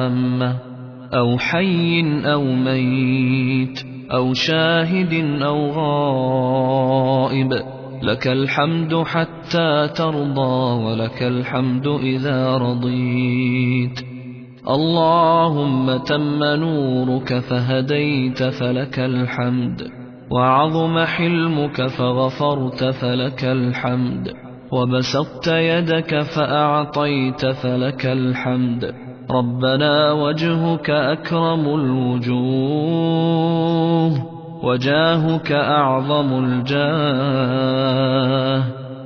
عامة أو حي أو ميت أو شاهد أو غائب لك الحمد حتى ترضى ولك الحمد إذا رضيت اللهم تم نورك فهديت فلك الحمد وعظم حلمك فغفرت فلك الحمد وبسطت يدك فأعطيت فلك الحمد ربنا وجهك أكرم الوجوه وجاهك أعظم الجاه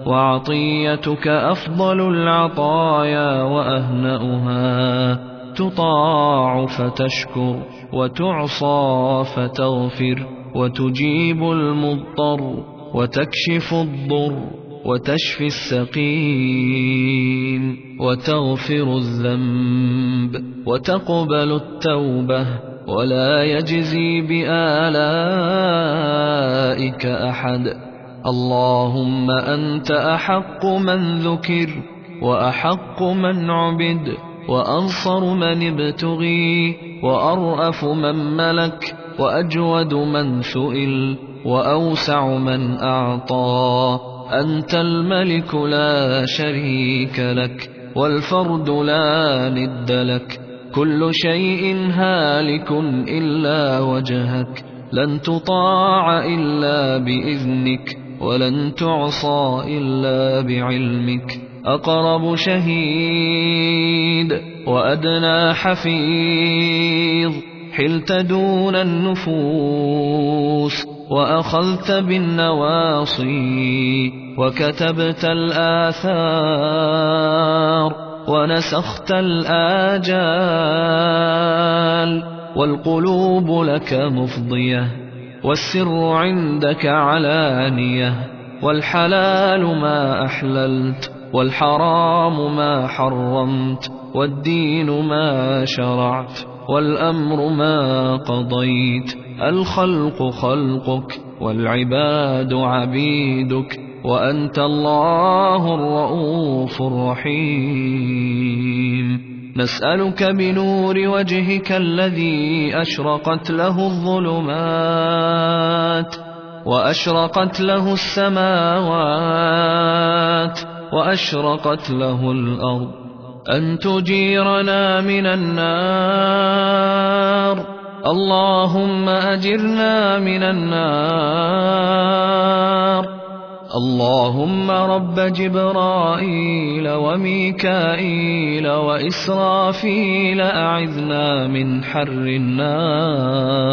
وعطيتك أفضل العطايا وأهنأها. تطاع فتشكر وتعصى فتغفر وتجيب المضطر وتكشف الضر. وتشفي السقيم وتغفر الذنب وتقبل التوبة ولا يجزي بآلائك أحد. اللهم أنت أحق من ذكر وأحق من عبد وأنصر من ابتغي وأرأف من ملك وأجود من سئل وأوسع من أعطى. أنت الملك لا شريك لك والفرد لا ند لك كل شيء هالك إلا وجهك لن تطاع إلا بإذنك ولن تعصى إلا بعلمك أقرب شهيد وأدنى حفيظ حلت دون النفوس وأخذت بالنواصي وكتبت الآثار ونسخت الآجال والقلوب لك مفضية والسر عندك علانية والحلال ما أحللت والحرام ما حرمت والدين ما شرعت والأمر ما قضيت الخلق خلقك والعباد عبيدك وأنت الله الرؤوف الرحيم. نسألك بنور وجهك الذي أشرقت له الظلمات وأشرقت له السماوات وأشرقت له الأرض. أن تجيرنا من النار اللهم أجرنا من النار. اللهم رب جبرائيل وميكائيل وإسرافيل أعذنا من حر النار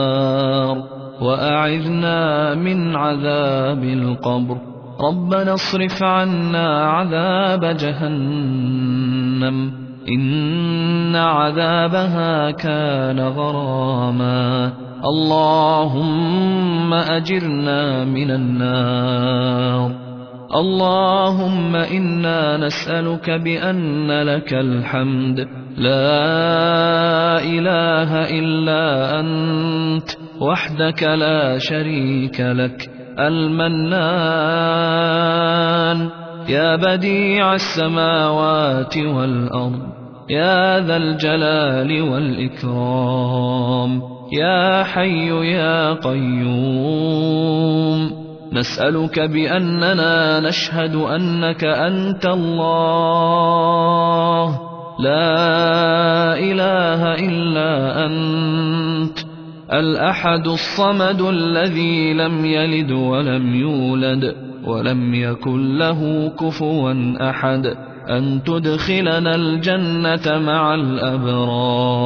وأعذنا من عذاب القبر. ربنا اصرف عنا عذاب جهنم. إن عذابها كان غراما. اللهم أجرنا من النار. اللهم إنا نسألك بأن لك الحمد. لا إله إلا أنت وحدك لا شريك لك. المنان يا بديع السماوات والأرض يا ذا الجلال والإكرام يا حي يا قيوم. نسألك بأننا نشهد أنك أنت الله. لا إله إلا أنت الأحد الصمد الذي لم يلد ولم يولد. ولم يكن له كفوا أحد أن تدخلنا الجنة مع الأبرار.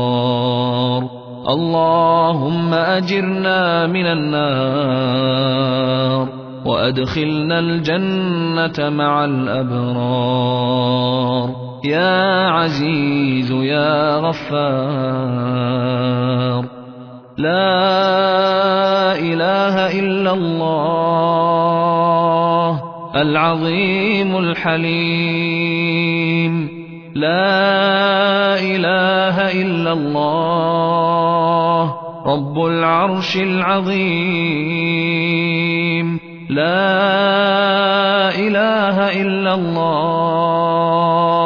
اللهم أجرنا من النار وأدخلنا الجنة مع الأبرار. يا عزيز يا غفار. لا إله إلا الله العظيم الحليم. لا إله إلا الله رب العرش العظيم. لا إله إلا الله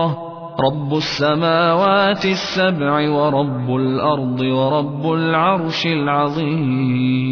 رب السماوات السبع ورب الأرض ورب العرش العظيم.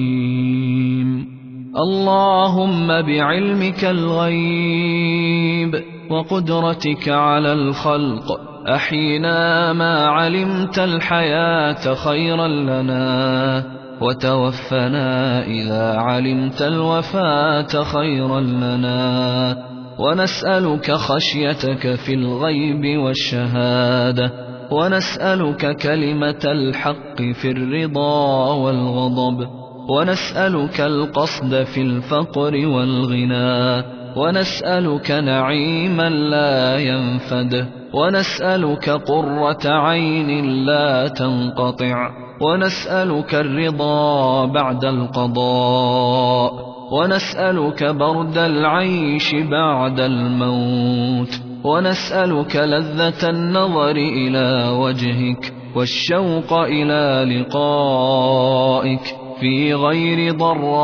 اللهم بعلمك الغيب وقدرتك على الخلق. أحينا ما علمت الحياة خيرا لنا وتوفنا إذا علمت الوفاة خيرا لنا. ونسألك خشيتك في الغيب والشهادة ونسألك كلمة الحق في الرضا والغضب ونسألك القصد في الفقر والغنى ونسألك نعيما لا ينفد ونسألك قرة عين لا تنقطع ونسألك الرضا بعد القضاء. ونسألك برد العيش بعد الموت ونسألك لذة النظر إلى وجهك والشوق إلى لقائك في غير ضراء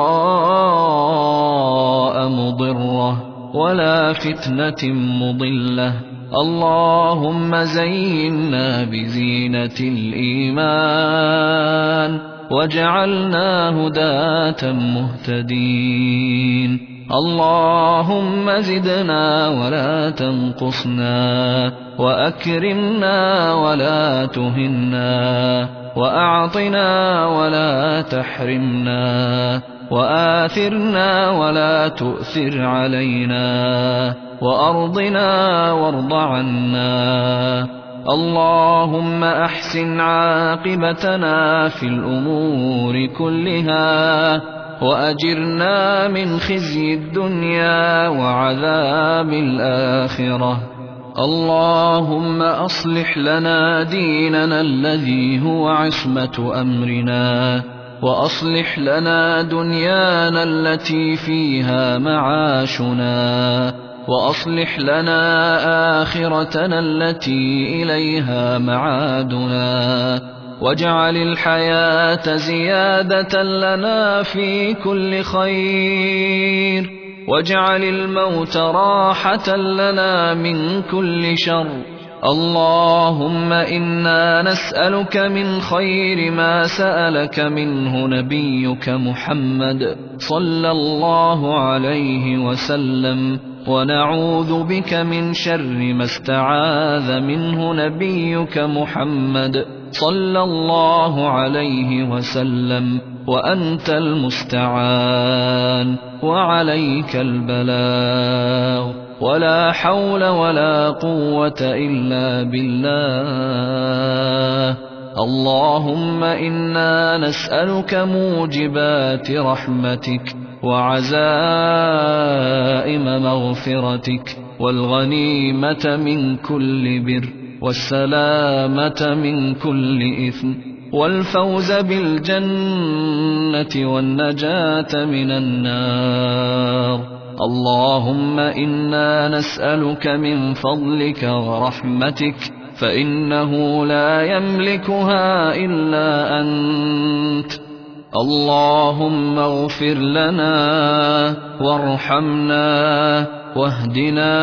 مضرة ولا فتنة مضلة. اللهم زينا بزينة الإيمان. واجعلنا هداة مهتدين. اللهم زدنا ولا تنقصنا وأكرمنا ولا تهنا وأعطنا ولا تحرمنا وآثرنا ولا تؤثر علينا وأرضنا وارض عنا. اللهم أحسن عاقبتنا في الأمور كلها وأجرنا من خزي الدنيا وعذاب الآخرة. اللهم أصلح لنا ديننا الذي هو عصمة أمرنا وأصلح لنا دنيانا التي فيها معاشنا. وأصلح لنا آخرتنا التي إليها معادنا واجعل الحياة زيادة لنا في كل خير واجعل الموت راحة لنا من كل شر. اللهم إنا نسألك من خير ما سألك منه نبيك محمد صلى الله عليه وسلم. ونعوذ بك من شر ما استعاذ منه نبيك محمد صلى الله عليه وسلم وأنت المستعان وعليك البلاغ ولا حول ولا قوة إلا بالله اللهم إنا نسألك موجبات رحمتك وعزائم مغفرتك والغنيمة من كل بر والسلامة من كل إثم والفوز بالجنة والنجاة من النار. اللهم إنا نسألك من فضلك ورحمتك فإنه لا يملكها إلا أنت. اللهم اغفر لنا وارحمنا واهدنا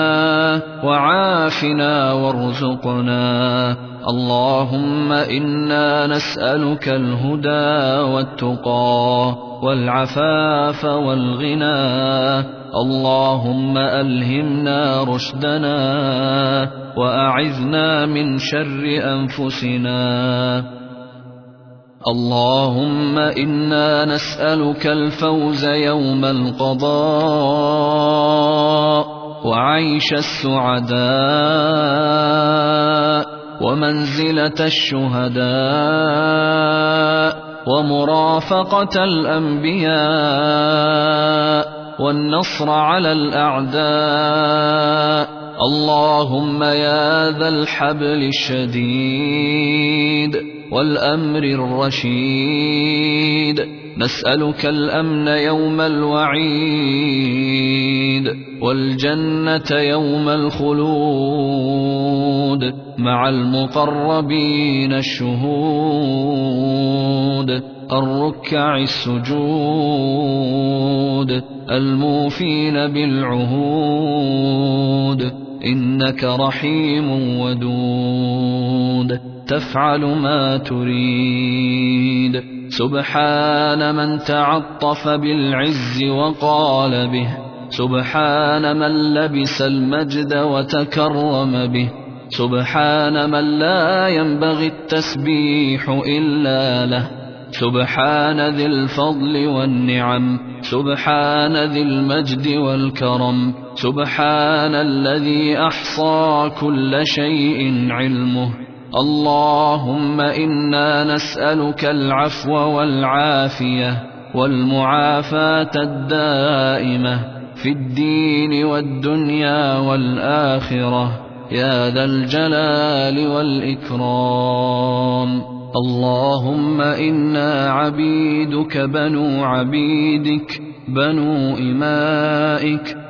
وعافنا وارزقنا. اللهم إنا نسألك الهدى والتقى والعفاف والغنى. اللهم ألهمنا رشدنا وأعذنا من شر أنفسنا. اللهم إنا نسألك الفوز يوم القضاء وعيش السعداء ومنزلة الشهداء ومرافقة الأنبياء والنصر على الأعداء. اللهم يا ذا الحبل الشديد. والأمر الرشيد. نسألك الأمن يوم الوعيد والجنة يوم الخلود مع المقربين الشهود الركع السجود الموفين بالعهود. إنك رحيم ودود. تفعل ما تريد. سبحان من تعطف بالعز وقال به. سبحان من لبس المجد وتكرم به. سبحان من لا ينبغي التسبيح إلا له. سبحان ذي الفضل والنعم. سبحان ذي المجد والكرم. سبحان الذي أحصى كل شيء علمه. اللهم إنا نسألك العفو والعافية والمعافاة الدائمة في الدين والدنيا والآخرة. يا ذا الجلال والإكرام. اللهم إنا عبيدك بنو عبيدك بنو إمائك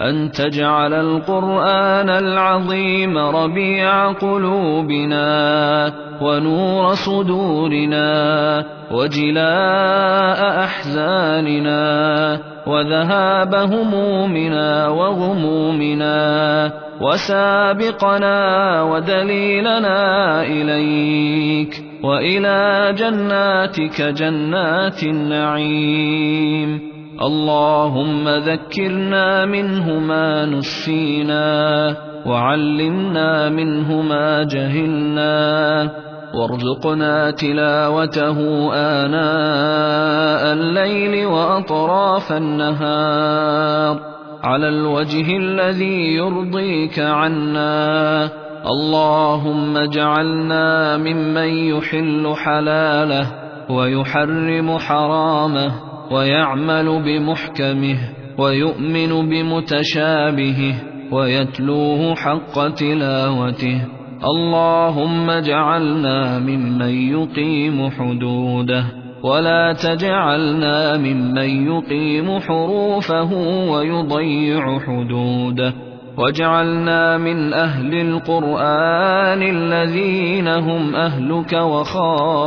أن تجعل القرآن العظيم ربيع قلوبنا ونور صدورنا وجلاء أحزاننا وذهاب همومنا وغمومنا وسابقنا ودليلنا إليك وإلى جناتك جنات النعيم اللهم ذكرنا منه ما نسينا وعلمنا منه ما جهلنا وارزقنا تلاوته آناء الليل وأطراف النهار. على الوجه الذي يرضيك عنا اللهم اجعلنا ممن يحل حلاله ويحرم حرامه. ويعمل بمحكمه ويؤمن بمتشابهه ويتلوه حق تلاوته. اللهم اجعلنا ممن يقيم حدوده ولا تجعلنا ممن يقيم حروفه ويضيع حدوده. واجعلنا من أهل القرآن الذين هم أهلك وخاصتك.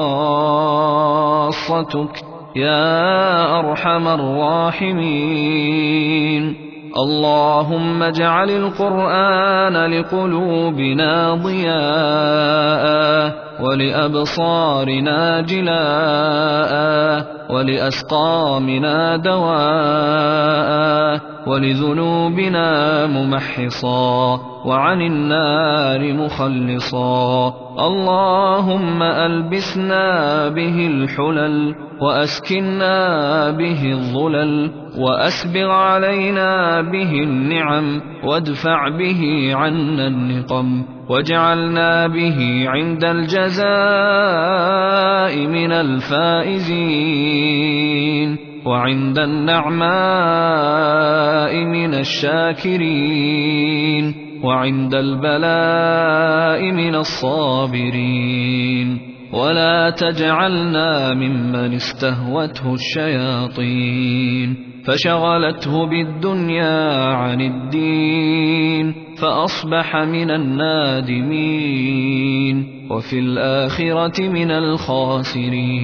يا أرحم الراحمين. اللهم اجعل القرآن لقلوبنا ضياء. ولأبصارنا جلاء ولأسقامنا دواء ولذنوبنا ممحصا وعن النار مخلصا. اللهم ألبسنا به الحلل وأسكنا به الظلل وأسبغ علينا به النعم وادفع به عنا النقم واجعلنا به عند الجزاء من الفائزين وعند النعماء من الشاكرين وعند البلاء من الصابرين ولا تجعلنا ممن استهوته الشياطين فشغلته بالدنيا عن الدين فأصبح من النادمين وفي الآخرة من الخاسرين.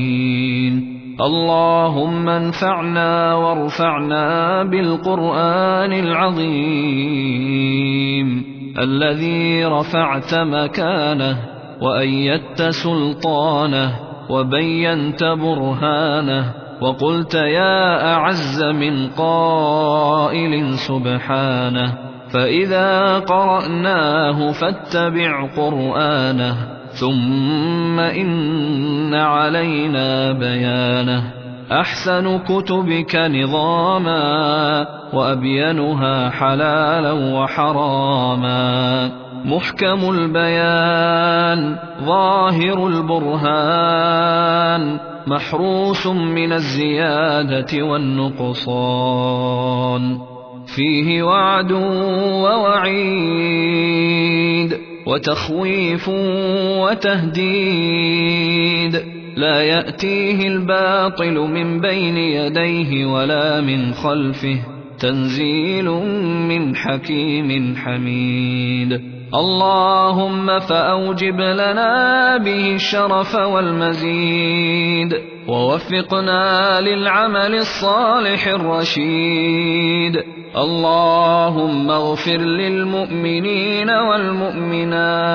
اللهم انفعنا وارفعنا بالقرآن العظيم الذي رفعت مكانه وأيدت سلطانه وبينت برهانه وقلت يا أعز من قائل سبحانه فإذا قرأناه فاتبع قرآنه ثم إن علينا بيانه. أحسن كتبك نظاما وأبينها حلالا وحراما. محكم البيان ظاهر البرهان. محروس من الزيادة والنقصان. فيه وعد ووعيد وتخويف وتهديد. لا يأتيه الباطل من بين يديه ولا من خلفه. تنزيل من حكيم حميد. اللهم فأوجب لنا به الشرف والمزيد ووفقنا للعمل الصالح الرشيد اللهم اغفر للمؤمنين والمؤمنات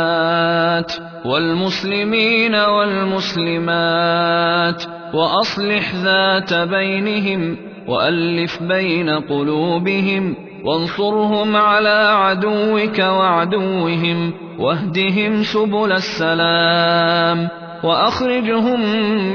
والمسلمين والمسلمات وأصلح ذات بينهم وألف بين قلوبهم وانصرهم على عدوك وعدوهم واهدهم سبل السلام وأخرجهم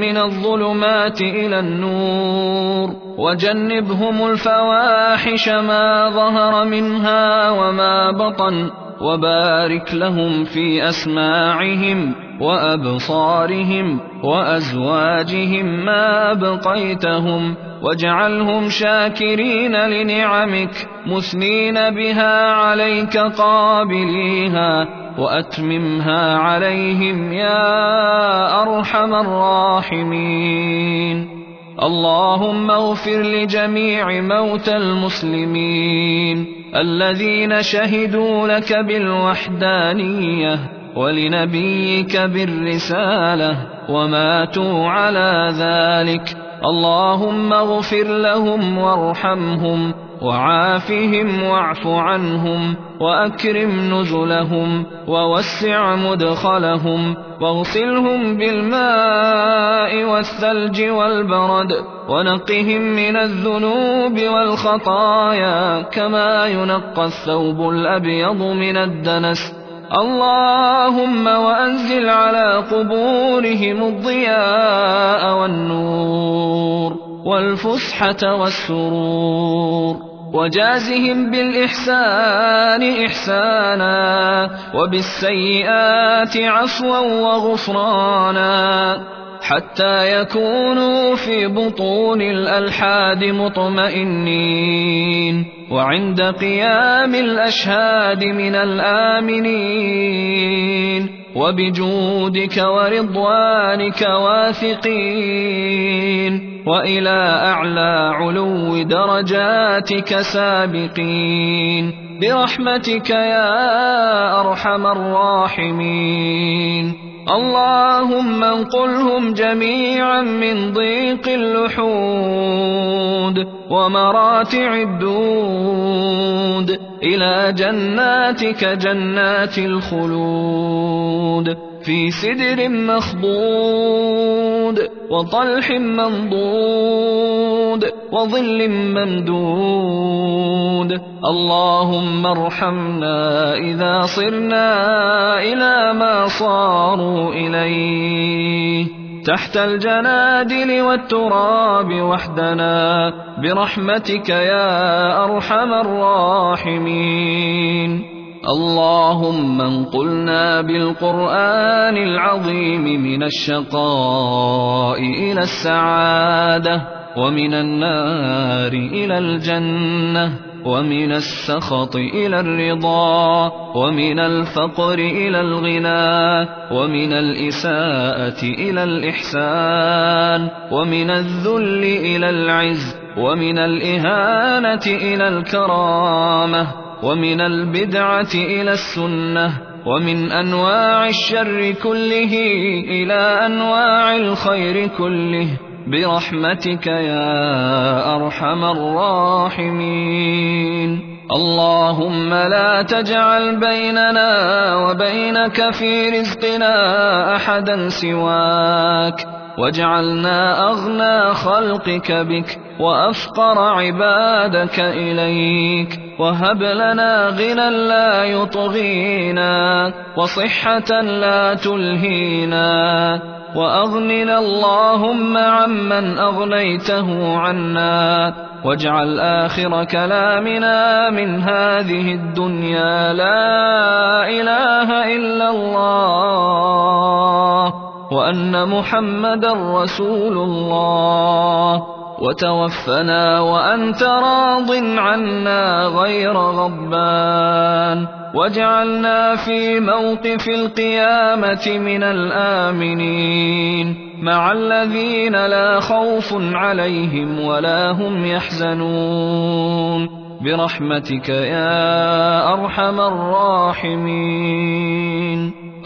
من الظلمات إلى النور وجنبهم الفواحش ما ظهر منها وما بطن. وبارك لهم في أسماعهم وأبصارهم وأزواجهم ما أبقيتهم واجعلهم شاكرين لنعمك مثنين بها عليك قابليها وأتممها عليهم يا أرحم الراحمين. اللهم اغفر لجميع موتى المسلمين. الذين شهدوا لك بالوحدانية ولنبيك بالرسالة وماتوا على ذلك. اللهم اغفر لهم وارحمهم. وعافهم واعف عنهم وأكرم نزلهم ووسع مدخلهم واغسلهم بالماء والثلج والبرد ونقهم من الذنوب والخطايا كما ينقى الثوب الأبيض من الدنس. اللهم وأنزل على قبورهم الضياء والنور. والفسحة والسرور. وجازهم بالإحسان إحسانا وبالسيئات عفوا وغفرانا. حتى يكونوا في بطون الألحاد مطمئنين. وعند قيام الأشهاد من الآمنين. وبجودك ورضوانك واثقين وإلى أعلى علو درجاتك سابقين. برحمتك يا أرحم الراحمين. اللهم انقلهم جميعا من ضيق اللحود ومراتع الدود إلى جناتك جنات الخلود. في سدر مخضود وطلح منضود وظل ممدود. اللهم ارحمنا إذا صرنا إلى ما صاروا إليه. تحت الجنادل والتراب وحدنا برحمتك يا أرحم الراحمين. اللهم انقلنا بالقرآن العظيم من الشقاء إلى السعادة ومن النار إلى الجنة ومن السخط إلى الرضا ومن الفقر إلى الغنى ومن الإساءة إلى الإحسان ومن الذل إلى العز ومن الإهانة إلى الكرامة. ومن البدعة إلى السنة ومن أنواع الشر كله إلى أنواع الخير كله. برحمتك يا أرحم الراحمين. اللهم لا تجعل بيننا وبينك في رزقنا أحدا سواك. واجعلنا أغنى خلقك بك وأفقر عبادك إليك وهب لنا غنى لا يطغينا وصحة لا تلهينا وأغننا اللهم عمن أغنيته عنا واجعل آخر كلامنا من هذه الدنيا لا إله إلا الله وأن محمدا رسول الله. وتوفنا وأنت راض عنا غير غضبان. واجعلنا في موقف القيامة من الآمنين. مع الذين لا خوف عليهم ولا هم يحزنون. برحمتك يا أرحم الراحمين.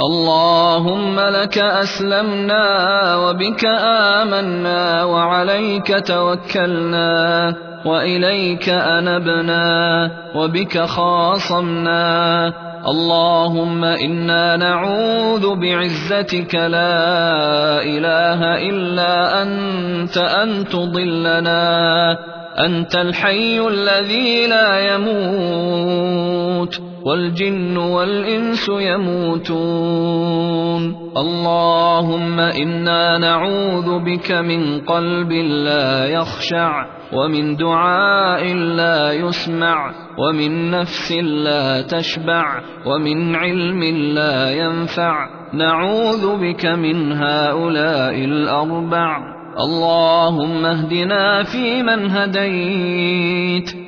اللهم لك أسلمنا وبك آمنا وعليك توكلنا وإليك أنبنا وبك خاصمنا. اللهم إنا نعوذ بعزتك لا إله إلا أنت أن تضلنا. أنت الحي الذي لا يموت. والجن والإنس يموتون. اللهم إنا نعوذ بك من قلب لا يخشع ومن دعاء لا يسمع ومن نفس لا تشبع ومن علم لا ينفع. نعوذ بك من هؤلاء الأربع. اللهم اهدنا فيمن هديت.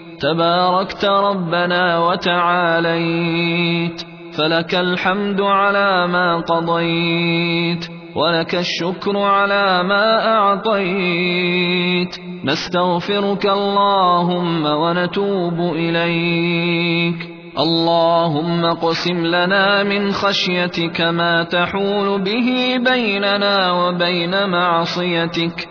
تباركت ربنا وتعاليت. فلك الحمد على ما قضيت ولك الشكر على ما أعطيت. نستغفرك اللهم ونتوب إليك. اللهم اقسم لنا من خشيتك ما تحول به بيننا وبين معصيتك.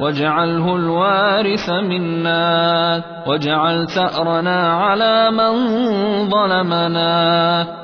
واجعله الوارث منا واجعل ثأرنا على من ظلمنا.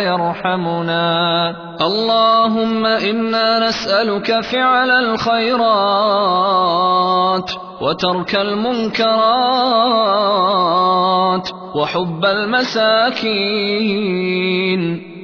يرحمنا. اللهم إنا نسألك فعل الخيرات وترك المنكرات وحب المساكين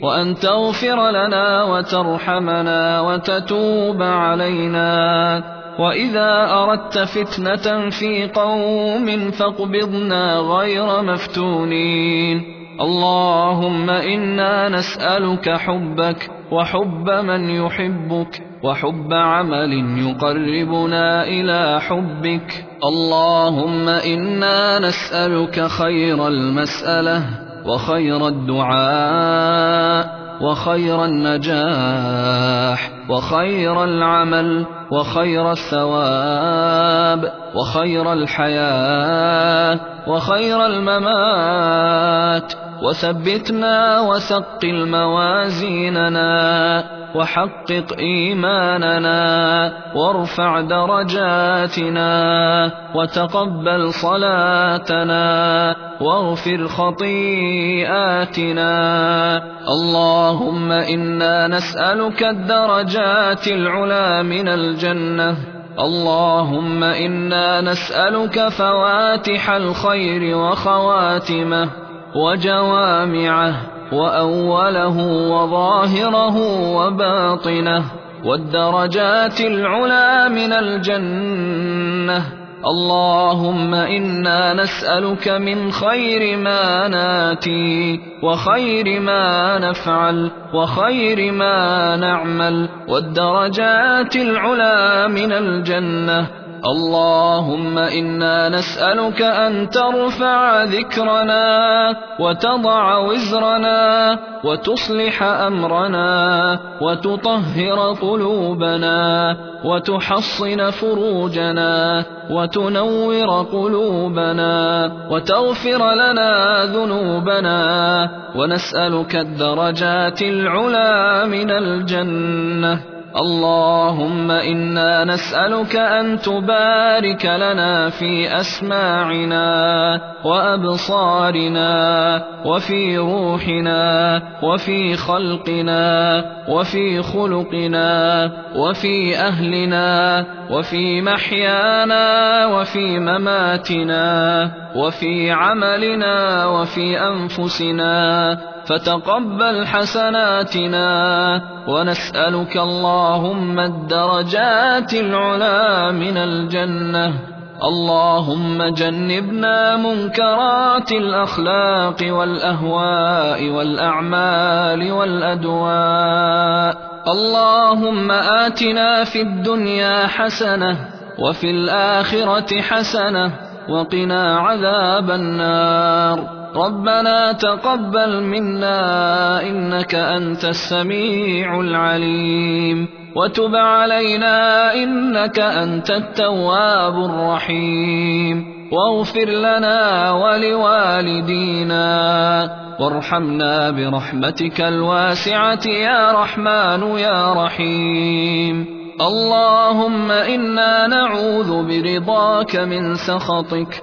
وأن تغفر لنا وترحمنا وتتوب علينا. وإذا أردت فتنة في قوم فاقبضنا غير مفتونين. اللهم إنا نسألك حبك وحب من يحبك وحب عمل يقربنا إلى حبك اللهم إنا نسألك خير المسألة وخير الدعاء وخير النجاح وخير العمل وخير الثواب وخير الحياة وخير الممات وثبتنا وثقل موازيننا وحقق إيماننا وارفع درجاتنا وتقبل صلاتنا واغفر خطيئاتنا. اللهم إنا نسألك الدرجات العلى من الجنة. اللهم إنا نسألك فواتح الخير وخواتمه. وجوامعه وأوله وظاهره وباطنه والدرجات العلى من الجنة. اللهم إنا نسألك من خير ما ناتي وخير ما نفعل وخير ما نعمل والدرجات العلى من الجنة. اللهم إنا نسألك أن ترفع ذكرنا وتضع وزرنا وتصلح أمرنا وتطهر قلوبنا وتحصن فروجنا وتنور قلوبنا وتغفر لنا ذنوبنا ونسألك الدرجات العلى من الجنة اللهم إنا نسألك أن تبارك لنا في أسماعنا وأبصارنا وفي روحنا وفي خلقنا وفي خلقنا وفي أهلنا وفي محيانا وفي مماتنا وفي عملنا وفي أنفسنا فتقبل حسناتنا ونسألك اللهم الدرجات العلى من الجنة. اللهم جنبنا منكرات الأخلاق والأهواء والأعمال والأدواء. اللهم آتنا في الدنيا حسنة وفي الآخرة حسنة وقنا عذاب النار. ربنا تقبل منا إنك أنت السميع العليم وتب علينا إنك أنت التواب الرحيم واغفر لنا ولوالدينا وارحمنا برحمتك الواسعة يا رحمن يا رحيم اللهم إنا نعوذ برضاك من سخطك